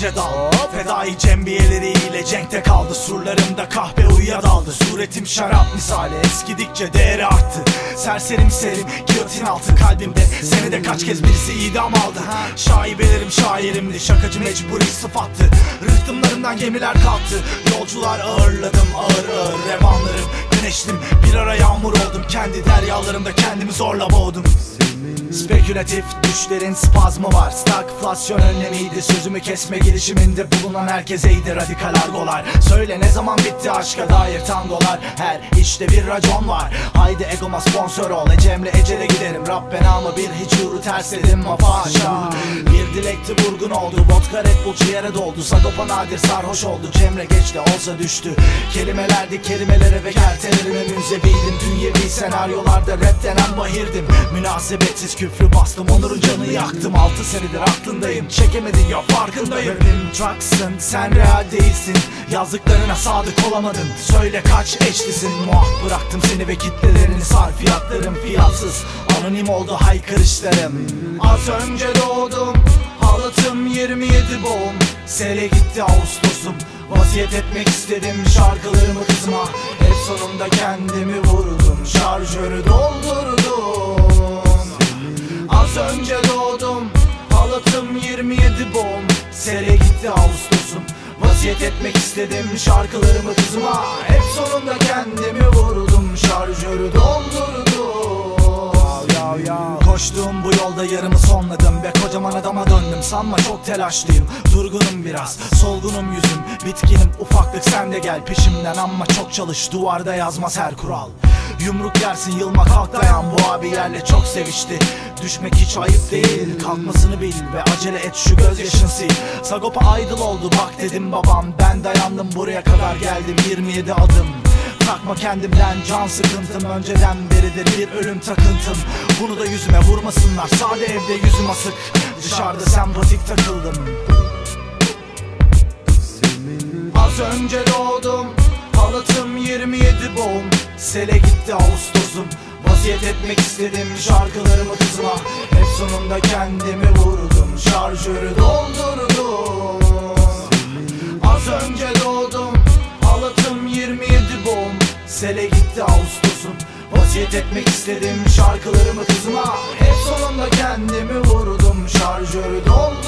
gece dal Fedai cembiyeleriyle cenkte kaldı. Surlarımda kahve uyuya daldı. Suretim şarap misali. Eskidikçe değeri arttı. Serserim serim giyotin altı kalbimde. Senede kaç kez birisi idam aldı. Şaibelerim şairimdi. Şakacı mecburi sıfattı. Rıhtımlarından gemiler kalktı. Yolcular ağırladım ağır ağır revanlarım. Güneştim bir ara yağmur oldum. Kendi deryalarımda kendimi zorla boğdum Spekülatif düşlerin spazmı var. Stagflasyon önlemiydi. Sözümü kesme girişiminde bulunan herkeseydi radikal argolar. Söyle ne zaman bitti aşka dair tangolar Her işte bir racon var. Haydi egoma sponsor ol. Ecemle ecele giderim. Rabbe namı bir hiç yuru ters dedim mafaşa Bir dilekti vurgun oldu. Vodka Red Bull ciğere doldu. Sagopa nadir sarhoş oldu. Cemre geç de olsa düştü. Kelimelerdi kelimelere ve kertelerime münzeviydim Dünyevi senaryolarda rap denen bahirdim. Münasebetsiz küfrü bastım Onur'un canı yaktım. Altı senedir aklındayım Çekemedin ya farkındayım. Rapim trucksın sen real değilsin. Yazdıklarına sadık olamadın Söyle kaç eşlisin. Muah bıraktım seni ve kitlelerini Sarfiyatlarım fiyatsız. Anonim oldu haykırışlarım. Az önce doğdum Halatım 27 boğum. Sele gitti Ağustos'um Vaziyet etmek istedim şarkılarımı kızma. Hep sonunda kendimi vurdum Şarjörü doldurdum Az önce doğdum Halatım 27 boğum. Sere gitti Ağustos'um Vaziyet etmek istedim. Şarkılarımı kızma Hep sonunda kendimi vurdum. Şarjörü doldurdum. Koştuğum bu yolda yarımı sonladım. Ve kocaman adama döndüm sanma çok telaşlıyım. Durgunum biraz solgunum yüzüm. Bitkinim ufaklık sen de gel. Peşimden Ama çok çalış duvarda yazmaz her kural Yumruk yersin yılmak halk dayan Bu abi yerle çok sevişti. Düşmek hiç ayıp değil Kalkmasını bil ve acele et şu gözyaşın sil. Sagopa idol oldu bak dedim babam Ben dayandım buraya kadar geldim 27 adım. Takma kendimden can sıkıntım Önceden beridir bir ölüm takıntım. Bunu da yüzüme vurmasınlar Sade evde yüzüm asık. Dışarıda sempatik takıldım. Az önce doğdum Halatım 27 boğum Sele gitti Ağustos'um. Vaziyet etmek istedim şarkılarımı kızma Hep sonunda kendimi vurdum Şarjörü doldurdum. Az önce doğdum Halatım 27 boğum. Sele gitti Ağustos'um. Vaziyet etmek istedim şarkılarımı kızma Hep sonunda kendimi vurdum Şarjörü doldurdum